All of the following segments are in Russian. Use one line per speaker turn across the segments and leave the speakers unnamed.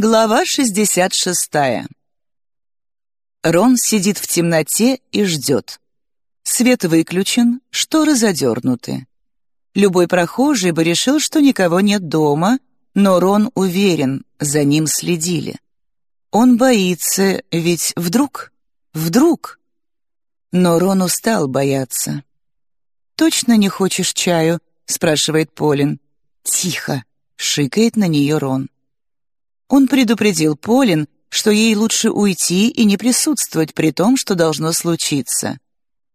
Глава 66. Рон сидит в темноте и ждет. Свет выключен, шторы задернуты. Любой прохожий бы решил, что никого нет дома, но Рон уверен, за ним следили. Он боится, ведь вдруг, вдруг. Но Рон устал бояться. «Точно не хочешь чаю?» — спрашивает Полин. «Тихо!» — шикает на нее Рон. Он предупредил Полин, что ей лучше уйти и не присутствовать при том, что должно случиться.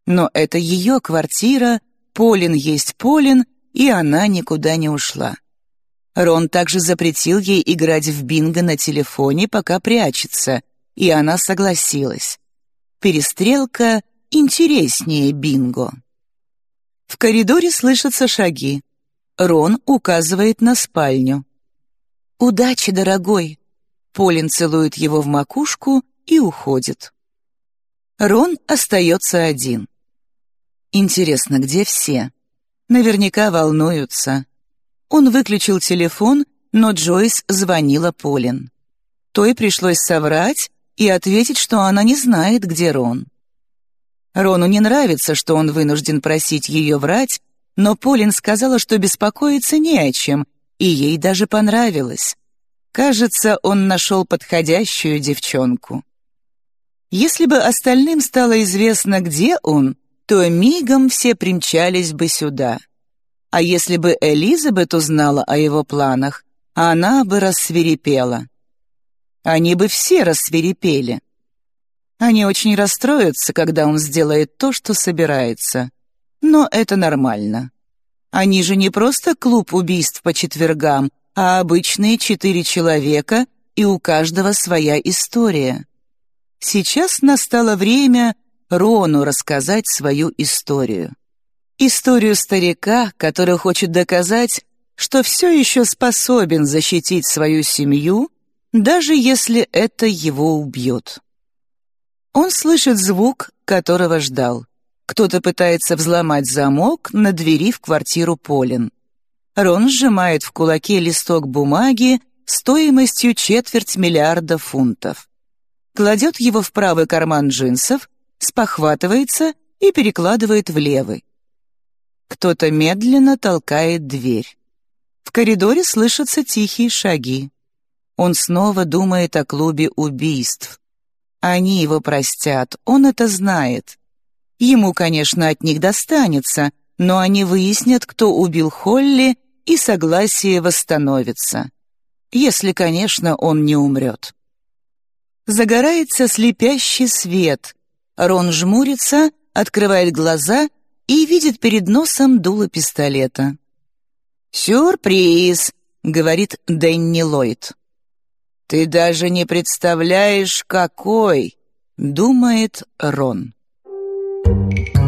Но это ее квартира, Полин есть Полин, и она никуда не ушла. Рон также запретил ей играть в бинго на телефоне, пока прячется, и она согласилась. Перестрелка интереснее бинго. В коридоре слышатся шаги. Рон указывает на спальню. «Удачи, дорогой!» Полин целует его в макушку и уходит. Рон остается один. Интересно, где все? Наверняка волнуются. Он выключил телефон, но Джойс звонила Полин. Той пришлось соврать и ответить, что она не знает, где Рон. Рону не нравится, что он вынужден просить ее врать, но Полин сказала, что беспокоиться не о чем, и ей даже понравилось. Кажется, он нашел подходящую девчонку. Если бы остальным стало известно, где он, то мигом все примчались бы сюда. А если бы Элизабет узнала о его планах, она бы рассверепела. Они бы все рассверепели. Они очень расстроятся, когда он сделает то, что собирается. Но это нормально. Они же не просто клуб убийств по четвергам, а обычные четыре человека, и у каждого своя история. Сейчас настало время Рону рассказать свою историю. Историю старика, который хочет доказать, что все еще способен защитить свою семью, даже если это его убьет. Он слышит звук, которого ждал. Кто-то пытается взломать замок на двери в квартиру Полин. Рон сжимает в кулаке листок бумаги стоимостью четверть миллиарда фунтов. Кладет его в правый карман джинсов, спохватывается и перекладывает в левый. Кто-то медленно толкает дверь. В коридоре слышатся тихие шаги. Он снова думает о клубе убийств. Они его простят, он это знает. Ему, конечно, от них достанется, но они выяснят, кто убил Холли, и согласие восстановится. Если, конечно, он не умрет. Загорается слепящий свет. Рон жмурится, открывает глаза и видит перед носом дуло пистолета. «Сюрприз!» — говорит Дэнни Ллойд. «Ты даже не представляешь, какой!» — думает Рон. Thank you.